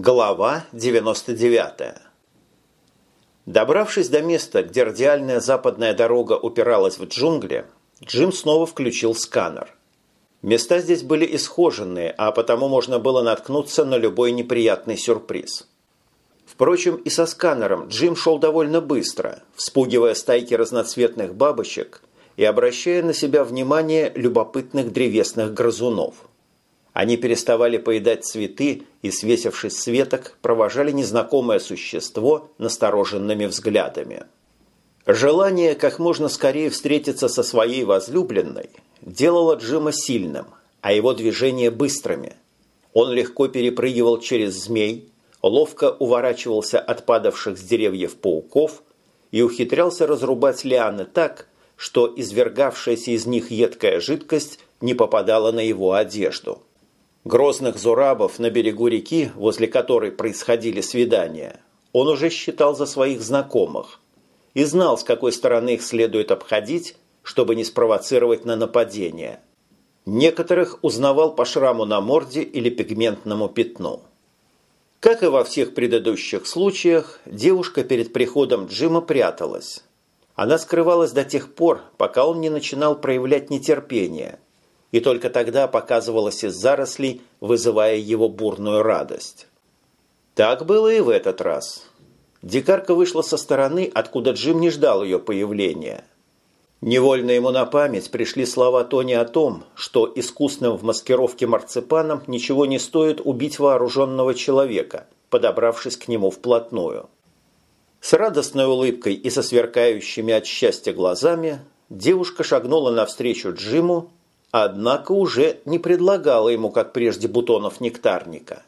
Глава 99 Добравшись до места, где радиальная западная дорога упиралась в джунгли, Джим снова включил сканер. Места здесь были исхоженные, а потому можно было наткнуться на любой неприятный сюрприз. Впрочем, и со сканером Джим шел довольно быстро, вспугивая стайки разноцветных бабочек и обращая на себя внимание любопытных древесных грызунов – они переставали поедать цветы и, свесившись с веток, провожали незнакомое существо настороженными взглядами. Желание как можно скорее встретиться со своей возлюбленной делало Джима сильным, а его движения быстрыми. Он легко перепрыгивал через змей, ловко уворачивался от падавших с деревьев пауков и ухитрялся разрубать лианы так, что извергавшаяся из них едкая жидкость не попадала на его одежду. Грозных зурабов на берегу реки, возле которой происходили свидания, он уже считал за своих знакомых и знал, с какой стороны их следует обходить, чтобы не спровоцировать на нападение. Некоторых узнавал по шраму на морде или пигментному пятну. Как и во всех предыдущих случаях, девушка перед приходом Джима пряталась. Она скрывалась до тех пор, пока он не начинал проявлять нетерпение – и только тогда показывалась из зарослей, вызывая его бурную радость. Так было и в этот раз. Дикарка вышла со стороны, откуда Джим не ждал ее появления. Невольно ему на память пришли слова Тони о том, что искусным в маскировке марципаном ничего не стоит убить вооруженного человека, подобравшись к нему вплотную. С радостной улыбкой и со сверкающими от счастья глазами девушка шагнула навстречу Джиму Однако уже не предлагала ему, как прежде, бутонов нектарника.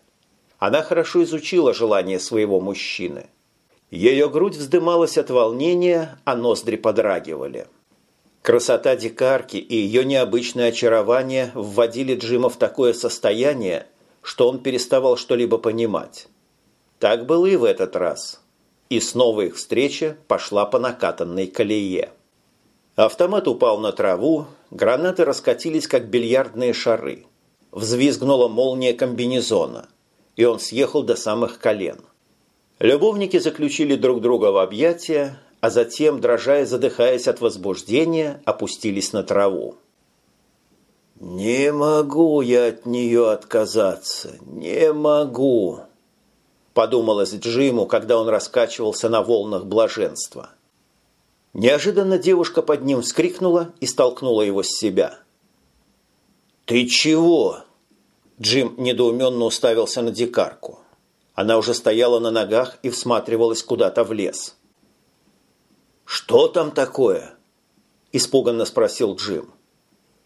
Она хорошо изучила желание своего мужчины. Ее грудь вздымалась от волнения, а ноздри подрагивали. Красота дикарки и ее необычное очарование вводили Джима в такое состояние, что он переставал что-либо понимать. Так было и в этот раз. И снова их встреча пошла по накатанной колее. Автомат упал на траву, гранаты раскатились, как бильярдные шары. Взвизгнула молния комбинезона, и он съехал до самых колен. Любовники заключили друг друга в объятия, а затем, дрожа и задыхаясь от возбуждения, опустились на траву. «Не могу я от нее отказаться, не могу», – подумалось Джиму, когда он раскачивался на волнах блаженства. Неожиданно девушка под ним вскрикнула и столкнула его с себя. «Ты чего?» Джим недоуменно уставился на дикарку. Она уже стояла на ногах и всматривалась куда-то в лес. «Что там такое?» – испуганно спросил Джим.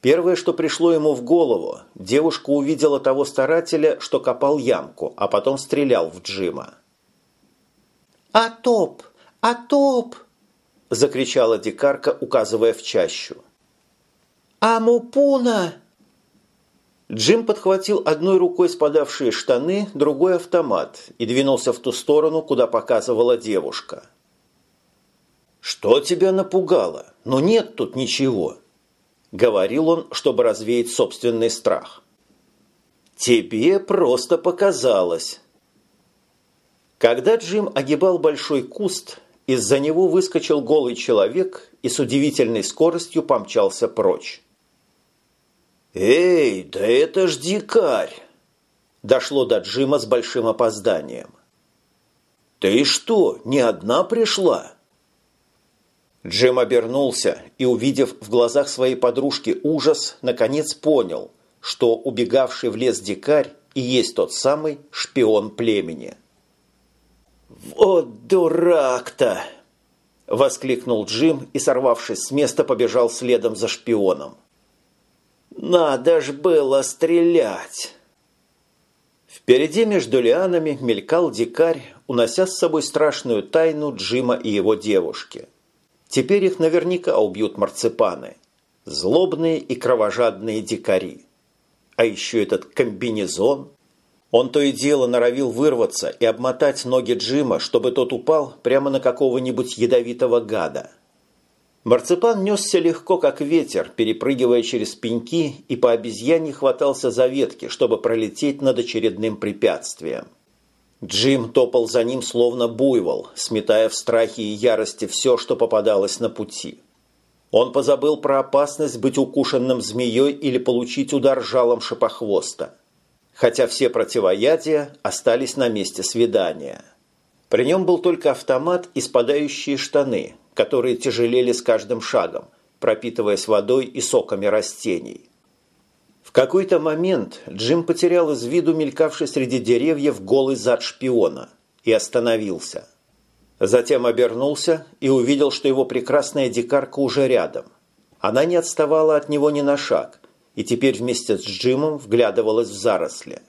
Первое, что пришло ему в голову, девушка увидела того старателя, что копал ямку, а потом стрелял в Джима. «Атоп! Атоп!» – закричала дикарка, указывая в чащу. «Амупуна!» Джим подхватил одной рукой спадавшие штаны, другой автомат и двинулся в ту сторону, куда показывала девушка. «Что тебя напугало? Но ну нет тут ничего!» – говорил он, чтобы развеять собственный страх. «Тебе просто показалось!» Когда Джим огибал большой куст, из-за него выскочил голый человек и с удивительной скоростью помчался прочь. «Эй, да это ж дикарь!» Дошло до Джима с большим опозданием. «Ты что, не одна пришла?» Джим обернулся и, увидев в глазах своей подружки ужас, наконец понял, что убегавший в лес дикарь и есть тот самый шпион племени – «Вот дурак-то!» – воскликнул Джим и, сорвавшись с места, побежал следом за шпионом. «Надо ж было стрелять!» Впереди между лианами мелькал дикарь, унося с собой страшную тайну Джима и его девушки. Теперь их наверняка убьют марципаны. Злобные и кровожадные дикари. А еще этот комбинезон – он то и дело норовил вырваться и обмотать ноги Джима, чтобы тот упал прямо на какого-нибудь ядовитого гада. Марципан несся легко, как ветер, перепрыгивая через пеньки и по обезьяне хватался за ветки, чтобы пролететь над очередным препятствием. Джим топал за ним словно буйвол, сметая в страхе и ярости все, что попадалось на пути. Он позабыл про опасность быть укушенным змеей или получить удар жалом шипохвоста. Хотя все противоядия остались на месте свидания. При нем был только автомат и спадающие штаны, которые тяжелели с каждым шагом, пропитываясь водой и соками растений. В какой-то момент Джим потерял из виду мелькавший среди деревьев голый зад шпиона и остановился. Затем обернулся и увидел, что его прекрасная дикарка уже рядом. Она не отставала от него ни на шаг и теперь вместе с Джимом вглядывалась в заросли.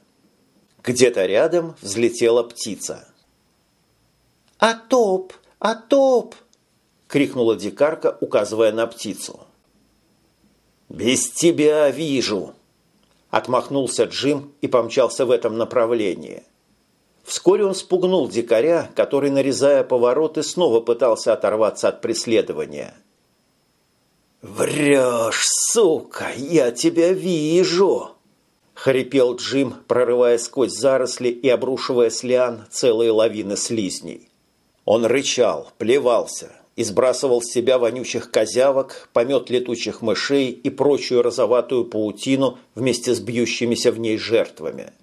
Где-то рядом взлетела птица. «Атоп! Атоп!» – крикнула дикарка, указывая на птицу. «Без тебя вижу!» Отмахнулся Джим и помчался в этом направлении. Вскоре он спугнул дикаря, который, нарезая повороты, снова пытался оторваться от преследования. «Врешь, сука! Я тебя вижу!» Хрипел Джим, прорывая сквозь заросли и обрушивая с лиан целые лавины слизней. Он рычал, плевался, и сбрасывал с себя вонючих козявок, помет летучих мышей и прочую розоватую паутину вместе с бьющимися в ней жертвами.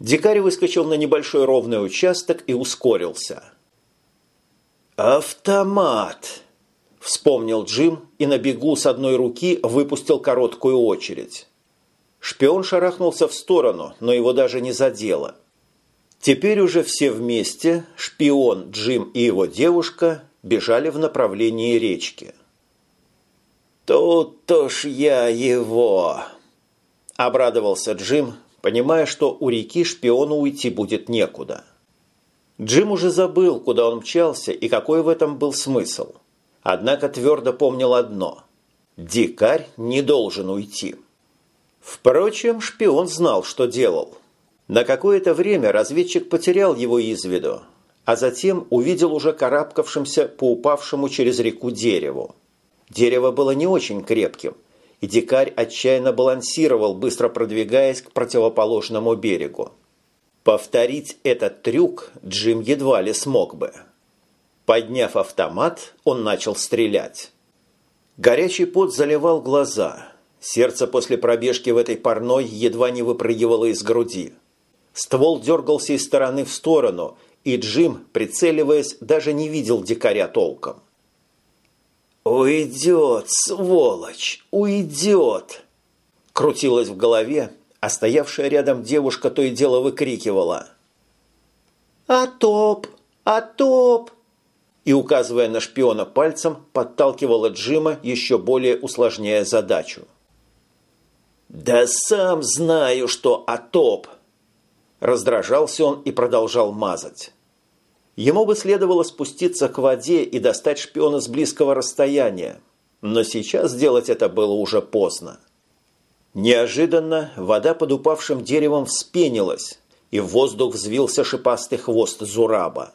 Дикарь выскочил на небольшой ровный участок и ускорился. «Автомат!» – вспомнил Джим и на бегу с одной руки выпустил короткую очередь. Шпион шарахнулся в сторону, но его даже не задело. Теперь уже все вместе, шпион, Джим и его девушка, бежали в направлении речки. «Тут-то я его!» – обрадовался Джим, понимая, что у реки шпиону уйти будет некуда. Джим уже забыл, куда он мчался и какой в этом был смысл. Однако твердо помнил одно – дикарь не должен уйти. Впрочем, шпион знал, что делал. На какое-то время разведчик потерял его из виду, а затем увидел уже карабкавшимся по упавшему через реку дереву. Дерево было не очень крепким, и дикарь отчаянно балансировал, быстро продвигаясь к противоположному берегу. Повторить этот трюк Джим едва ли смог бы. Подняв автомат, он начал стрелять. Горячий пот заливал глаза. Сердце после пробежки в этой парной едва не выпрыгивало из груди. Ствол дергался из стороны в сторону – и Джим, прицеливаясь, даже не видел дикаря толком. «Уйдет, сволочь, уйдет!» Крутилась в голове, а стоявшая рядом девушка то и дело выкрикивала. «А топ! А топ!» И, указывая на шпиона пальцем, подталкивала Джима, еще более усложняя задачу. «Да сам знаю, что Атоп!» Раздражался он и продолжал мазать. Ему бы следовало спуститься к воде и достать шпиона с близкого расстояния, но сейчас сделать это было уже поздно. Неожиданно вода под упавшим деревом вспенилась, и в воздух взвился шипастый хвост Зураба.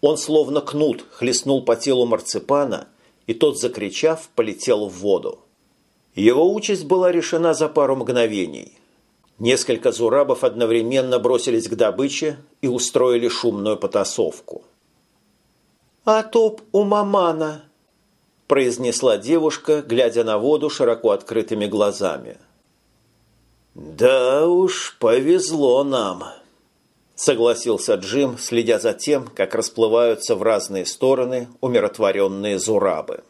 Он словно кнут хлестнул по телу марципана, и тот, закричав, полетел в воду. Его участь была решена за пару мгновений – Несколько зурабов одновременно бросились к добыче и устроили шумную потасовку. «А топ у мамана!» – произнесла девушка, глядя на воду широко открытыми глазами. «Да уж, повезло нам!» – согласился Джим, следя за тем, как расплываются в разные стороны умиротворенные зурабы.